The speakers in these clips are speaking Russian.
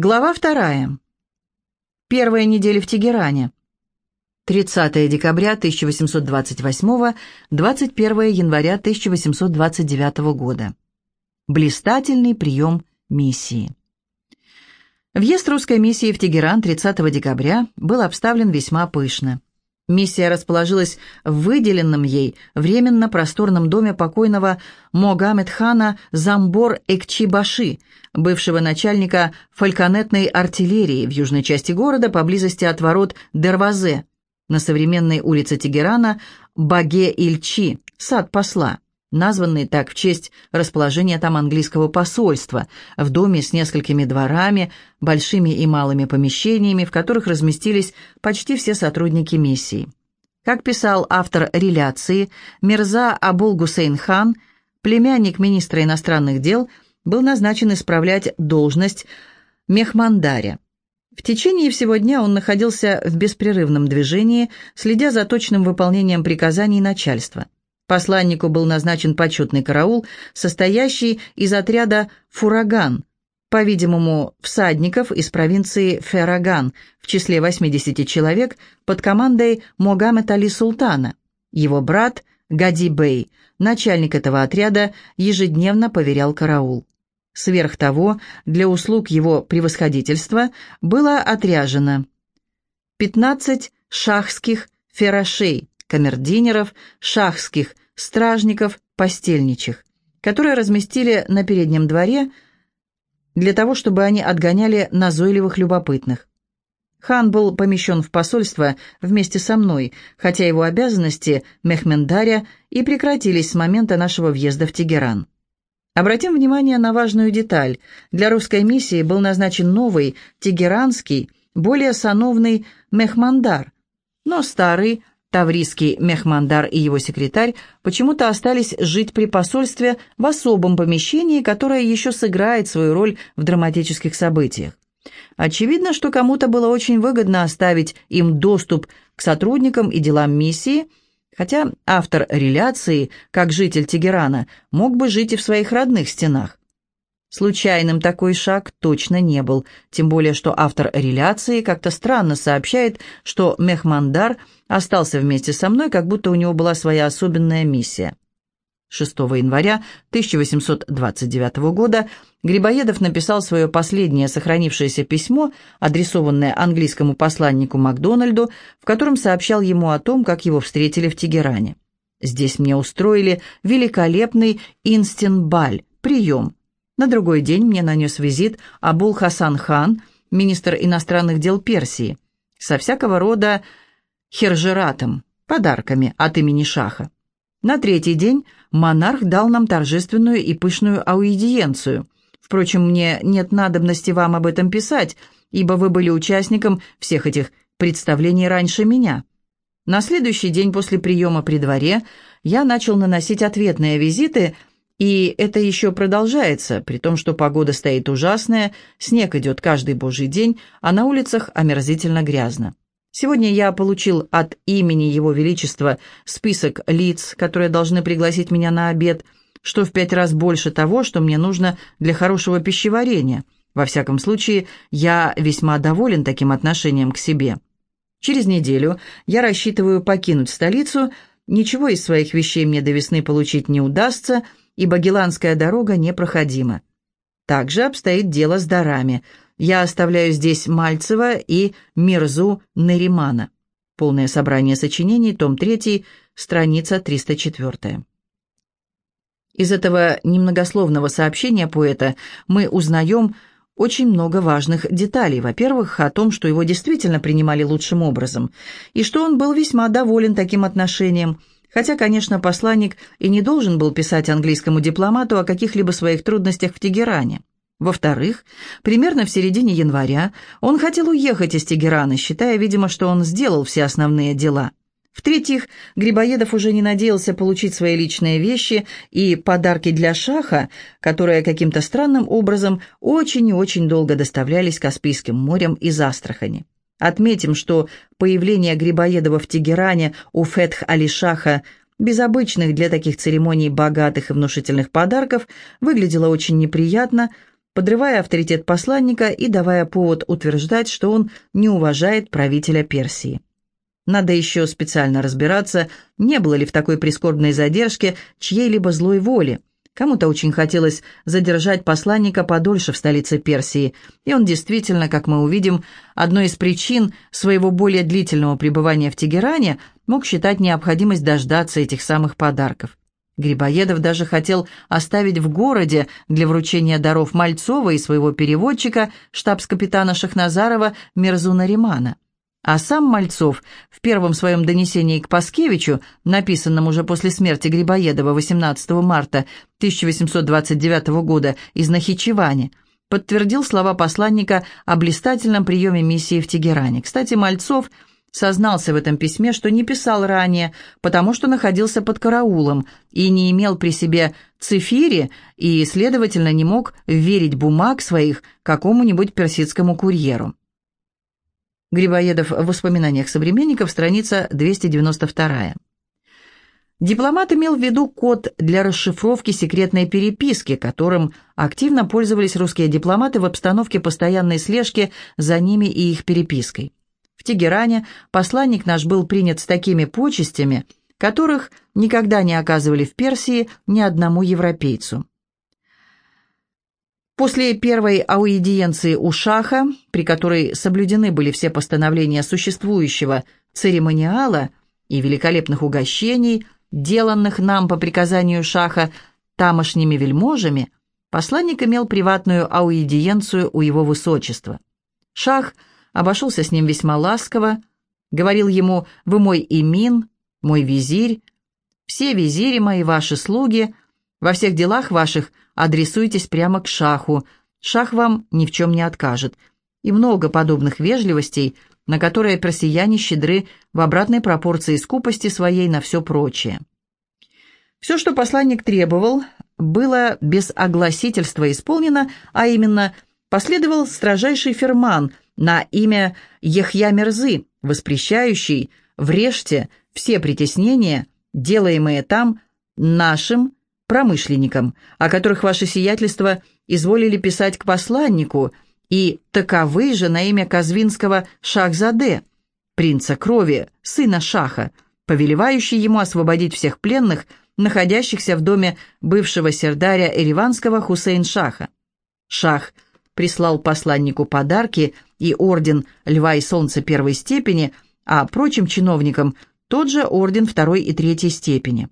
Глава вторая. Первая неделя в Тегеране. 30 декабря 1828, 21 января 1829 года. Блистательный прием миссии. Въезд русской миссии в Тегеран 30 декабря был обставлен весьма пышно. Миссия расположилась в выделенном ей временно просторном доме покойного Могамед-хана Замбор-Экчи-Баши, бывшего начальника фальконетной артиллерии в южной части города поблизости от ворот Дервазе, на современной улице Тегерана Баге-Ильчи, сад посла, названный так в честь расположения там английского посольства, в доме с несколькими дворами, большими и малыми помещениями, в которых разместились почти все сотрудники миссии. Как писал автор реляции, Мирза Абул Гусейн хан, племянник министра иностранных дел, был назначен исправлять должность мехмандаря. В течение всего дня он находился в беспрерывном движении, следя за точным выполнением приказаний начальства. Посланнику был назначен почетный караул, состоящий из отряда «Фураган», по-видимому, всадников из провинции Фераган в числе 80 человек под командой Могамед Али Султана. Его брат Гади Бей, начальник этого отряда, ежедневно поверял караул. Сверх того, для услуг его превосходительства было отряжено 15 шахских ферашей, камердинеров, шахских стражников, постельничих, которые разместили на переднем дворе для того, чтобы они отгоняли назойливых любопытных. Хан был помещен в посольство вместе со мной, хотя его обязанности Мехмендаря и прекратились с момента нашего въезда в Тегеран. Обратим внимание на важную деталь. Для русской миссии был назначен новый, тегеранский, более сановный Мехмандар, но старый, Таврийский Мехмандар и его секретарь почему-то остались жить при посольстве в особом помещении, которое еще сыграет свою роль в драматических событиях. Очевидно, что кому-то было очень выгодно оставить им доступ к сотрудникам и делам миссии, хотя автор реляции, как житель Тегерана, мог бы жить и в своих родных стенах. Случайным такой шаг точно не был, тем более что автор реляции как-то странно сообщает, что Мехмандар остался вместе со мной, как будто у него была своя особенная миссия. 6 января 1829 года Грибоедов написал свое последнее сохранившееся письмо, адресованное английскому посланнику Макдональду, в котором сообщал ему о том, как его встретили в Тегеране. «Здесь мне устроили великолепный инстинбаль, прием, на другой день мне нанес визит Абул Хасан хан, министр иностранных дел Персии, со всякого рода хержератом, подарками от имени Шаха. На третий день монарх дал нам торжественную и пышную аудиенцию. Впрочем, мне нет надобности вам об этом писать, ибо вы были участником всех этих представлений раньше меня. На следующий день после приема при дворе я начал наносить ответные визиты – и это еще продолжается, при том, что погода стоит ужасная, снег идет каждый божий день, а на улицах омерзительно грязно. Сегодня я получил от имени Его Величества список лиц, которые должны пригласить меня на обед, что в пять раз больше того, что мне нужно для хорошего пищеварения. Во всяком случае, я весьма доволен таким отношением к себе. Через неделю я рассчитываю покинуть столицу, ничего из своих вещей мне до весны получить не удастся – ибо Геланская дорога непроходима. Также обстоит дело с дарами. Я оставляю здесь Мальцева и Мирзу Неримана. Полное собрание сочинений, том 3, страница 304. Из этого немногословного сообщения поэта мы узнаем очень много важных деталей. Во-первых, о том, что его действительно принимали лучшим образом, и что он был весьма доволен таким отношением – Хотя, конечно, посланник и не должен был писать английскому дипломату о каких-либо своих трудностях в Тегеране. Во-вторых, примерно в середине января он хотел уехать из Тегерана, считая, видимо, что он сделал все основные дела. В-третьих, Грибоедов уже не надеялся получить свои личные вещи и подарки для Шаха, которые каким-то странным образом очень и очень долго доставлялись Каспийским морем из Астрахани. Отметим, что появление Грибоедова в Тегеране у Фетх-Али-Шаха без обычных для таких церемоний богатых и внушительных подарков выглядело очень неприятно, подрывая авторитет посланника и давая повод утверждать, что он не уважает правителя Персии. Надо еще специально разбираться, не было ли в такой прискорбной задержке чьей-либо злой воли. Кому-то очень хотелось задержать посланника подольше в столице Персии, и он действительно, как мы увидим, одной из причин своего более длительного пребывания в Тегеране мог считать необходимость дождаться этих самых подарков. Грибоедов даже хотел оставить в городе для вручения даров Мальцова и своего переводчика, штабс-капитана Шахназарова Мерзуна Римана. А сам Мальцов в первом своем донесении к Паскевичу, написанном уже после смерти Грибоедова 18 марта 1829 года из Нахичевани, подтвердил слова посланника о блистательном приеме миссии в Тегеране. Кстати, Мальцов сознался в этом письме, что не писал ранее, потому что находился под караулом и не имел при себе цифири и, следовательно, не мог верить бумаг своих какому-нибудь персидскому курьеру. Грибоедов в воспоминаниях современников, страница 292. Дипломат имел в виду код для расшифровки секретной переписки, которым активно пользовались русские дипломаты в обстановке постоянной слежки за ними и их перепиской. В Тегеране посланник наш был принят с такими почестями, которых никогда не оказывали в Персии ни одному европейцу. После первой аудиенции у Шаха, при которой соблюдены были все постановления существующего церемониала и великолепных угощений, деланных нам по приказанию Шаха тамошними вельможами, посланник имел приватную аудиенцию у его высочества. Шах обошелся с ним весьма ласково, говорил ему «Вы мой имин, мой визирь, все визири мои ваши слуги, во всех делах ваших – адресуйтесь прямо к шаху, шах вам ни в чем не откажет. И много подобных вежливостей, на которые персияне щедры в обратной пропорции скупости своей на все прочее. Все, что посланник требовал, было без огласительства исполнено, а именно последовал строжайший ферман на имя Ехья Мерзы, воспрещающий «врежьте все притеснения, делаемые там нашим промышленникам, о которых ваше сиятельство изволили писать к посланнику, и таковы же на имя Казвинского Шахзаде, принца крови, сына Шаха, повелевающий ему освободить всех пленных, находящихся в доме бывшего сердаря Эриванского Хусейн-Шаха. Шах прислал посланнику подарки и орден Льва и Солнца первой степени, а прочим чиновникам тот же орден второй и третьей степени.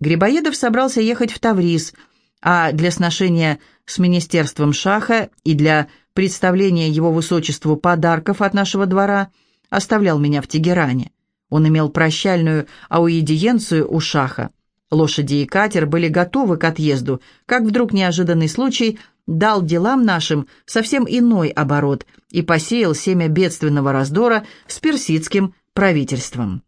Грибоедов собрался ехать в Таврис, а для сношения с министерством Шаха и для представления его высочеству подарков от нашего двора оставлял меня в Тегеране. Он имел прощальную ауидиенцию у Шаха. Лошади и катер были готовы к отъезду, как вдруг неожиданный случай дал делам нашим совсем иной оборот и посеял семя бедственного раздора с персидским правительством.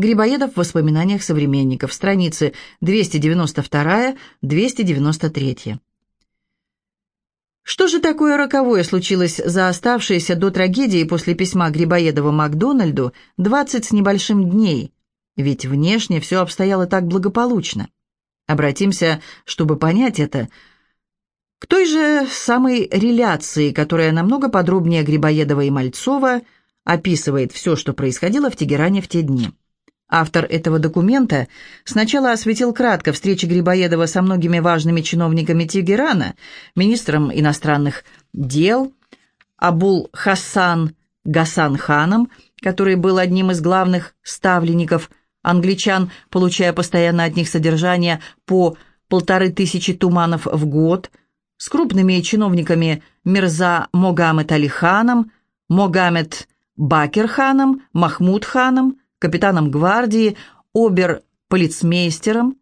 Грибоедов в воспоминаниях современников, страницы 292-293. Что же такое роковое случилось за оставшиеся до трагедии после письма Грибоедова Макдональду 20 с небольшим дней? Ведь внешне все обстояло так благополучно. Обратимся, чтобы понять это, к той же самой реляции, которая намного подробнее Грибоедова и Мальцова описывает все, что происходило в Тегеране в те дни. Автор этого документа сначала осветил кратко встречи Грибоедова со многими важными чиновниками Тегерана, министром иностранных дел Абул Хасан Гасан ханом, который был одним из главных ставленников англичан, получая постоянно от них содержание по полторы тысячи туманов в год, с крупными чиновниками Мирза Могамед Али ханом, Могамед Бакер ханом, Махмуд ханом, капитаном гвардии, обер-полицмейстером.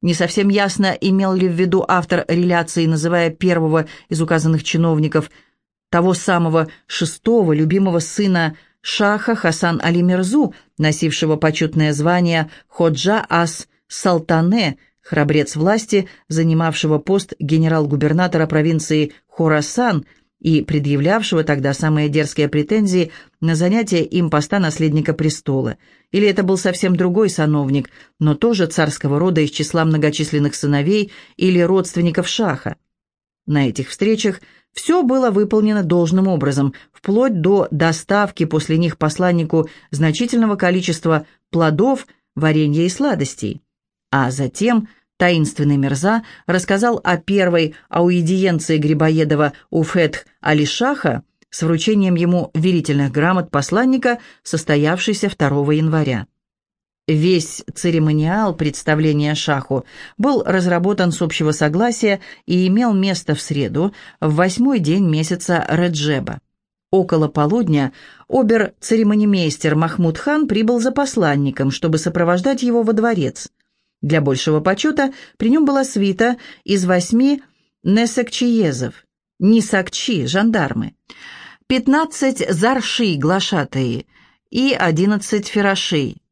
Не совсем ясно, имел ли в виду автор реляции, называя первого из указанных чиновников, того самого шестого любимого сына Шаха Хасан Али Мирзу, носившего почетное звание Ходжа Ас Салтане, храбрец власти, занимавшего пост генерал-губернатора провинции Хорасан – и предъявлявшего тогда самые дерзкие претензии на занятие им поста наследника престола. Или это был совсем другой сановник, но тоже царского рода из числа многочисленных сыновей или родственников шаха. На этих встречах все было выполнено должным образом, вплоть до доставки после них посланнику значительного количества плодов, варенья и сладостей. А затем таинственный Мерза рассказал о первой ауэдиенции Грибоедова у Фетх Алишаха с вручением ему верительных грамот посланника, состоявшейся 2 января. Весь церемониал представления шаху был разработан с общего согласия и имел место в среду, в восьмой день месяца Реджеба. Около полудня обер-церемонимейстер Махмуд хан прибыл за посланником, чтобы сопровождать его во дворец. Для большего почета при нем была свита из восьми несакчиезов, нисакчи, жандармы, пятнадцать зарши, глашатаи, и одиннадцать ферашей,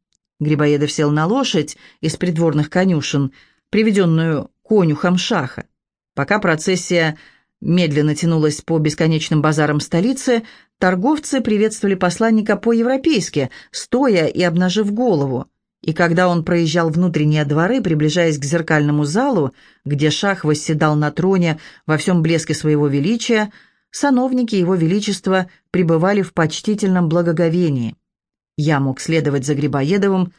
Грибоедов сел на лошадь из придворных конюшен, приведенную конюхом шаха. Пока процессия медленно тянулась по бесконечным базарам столицы, торговцы приветствовали посланника по-европейски, стоя и обнажив голову. И когда он проезжал внутренние дворы, приближаясь к зеркальному залу, где шах восседал на троне во всем блеске своего величия, сановники его величества пребывали в почтительном благоговении. Я мог следовать за Грибоедовым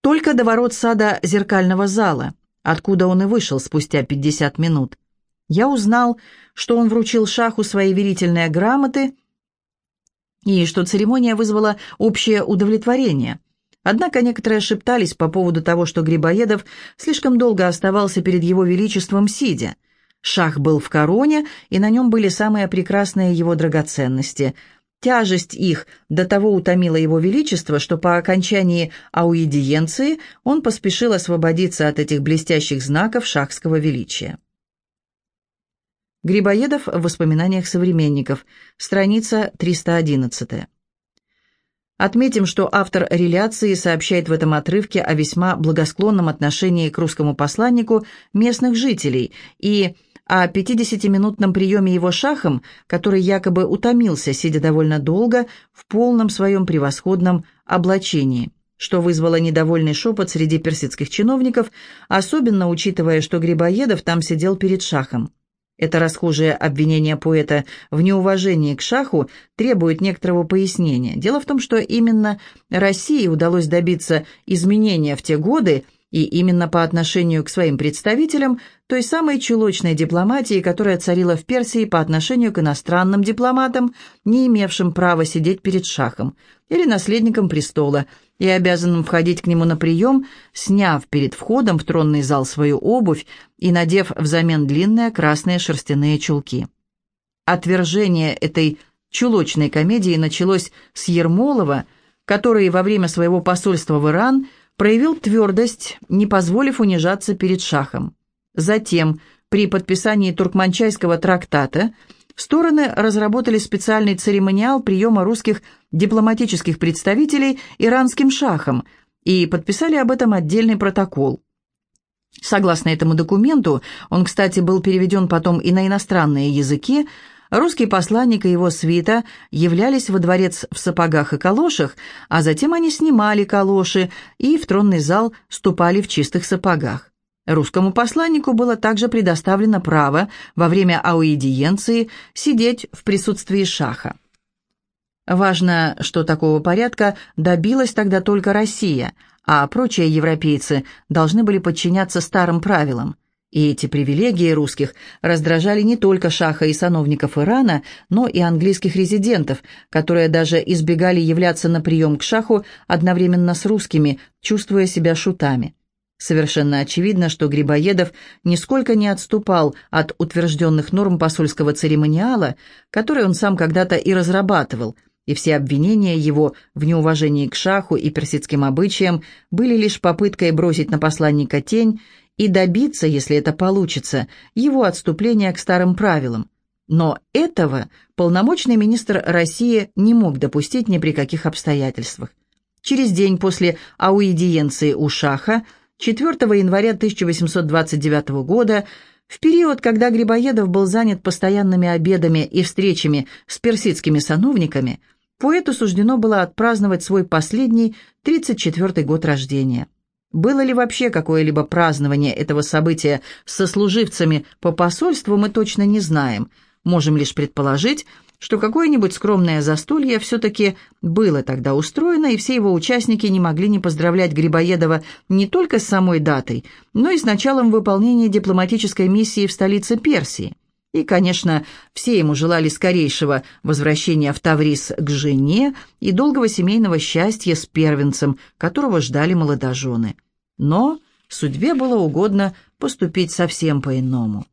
только до ворот сада зеркального зала, откуда он и вышел спустя 50 минут. Я узнал, что он вручил шаху свои верительные грамоты и что церемония вызвала общее удовлетворение. Однако некоторые шептались по поводу того, что Грибоедов слишком долго оставался перед его величеством сидя. Шах был в короне, и на нем были самые прекрасные его драгоценности – Тяжесть их до того утомила его величество, что по окончании ауэдиенции он поспешил освободиться от этих блестящих знаков шахского величия. Грибоедов в воспоминаниях современников, страница 311. Отметим, что автор реляции сообщает в этом отрывке о весьма благосклонном отношении к русскому посланнику местных жителей и о 50-минутном приеме его шахом, который якобы утомился, сидя довольно долго, в полном своем превосходном облачении, что вызвало недовольный шепот среди персидских чиновников, особенно учитывая, что Грибоедов там сидел перед шахом. Это расхожее обвинение поэта в неуважении к шаху требует некоторого пояснения. Дело в том, что именно России удалось добиться изменения в те годы, и именно по отношению к своим представителям той самой чулочной дипломатии, которая царила в Персии по отношению к иностранным дипломатам, не имевшим права сидеть перед шахом или наследником престола и обязанным входить к нему на прием, сняв перед входом в тронный зал свою обувь и надев взамен длинные красные шерстяные чулки. Отвержение этой чулочной комедии началось с Ермолова, который во время своего посольства в Иран – проявил твердость, не позволив унижаться перед шахом. Затем, при подписании Туркманчайского трактата, стороны разработали специальный церемониал приема русских дипломатических представителей иранским шахом и подписали об этом отдельный протокол. Согласно этому документу, он, кстати, был переведен потом и на иностранные языки, Русский посланник и его свита являлись во дворец в сапогах и калошах, а затем они снимали калоши и в тронный зал ступали в чистых сапогах. Русскому посланнику было также предоставлено право во время аудиенции сидеть в присутствии шаха. Важно, что такого порядка добилась тогда только Россия, а прочие европейцы должны были подчиняться старым правилам – и эти привилегии русских раздражали не только шаха и сановников Ирана, но и английских резидентов, которые даже избегали являться на прием к шаху одновременно с русскими, чувствуя себя шутами. Совершенно очевидно, что Грибоедов нисколько не отступал от утвержденных норм посольского церемониала, который он сам когда-то и разрабатывал, и все обвинения его в неуважении к шаху и персидским обычаям были лишь попыткой бросить на посланника тень и добиться, если это получится, его отступления к старым правилам. Но этого полномочный министр России не мог допустить ни при каких обстоятельствах. Через день после ауэдиенции у Шаха, 4 января 1829 года, в период, когда Грибоедов был занят постоянными обедами и встречами с персидскими сановниками, поэту суждено было отпраздновать свой последний 34-й год рождения. Было ли вообще какое-либо празднование этого события с сослуживцами по посольству, мы точно не знаем. Можем лишь предположить, что какое-нибудь скромное застолье все-таки было тогда устроено, и все его участники не могли не поздравлять Грибоедова не только с самой датой, но и с началом выполнения дипломатической миссии в столице Персии. И, конечно, все ему желали скорейшего возвращения в Таврис к жене и долгого семейного счастья с первенцем, которого ждали молодожены. Но судьбе было угодно поступить совсем по-иному.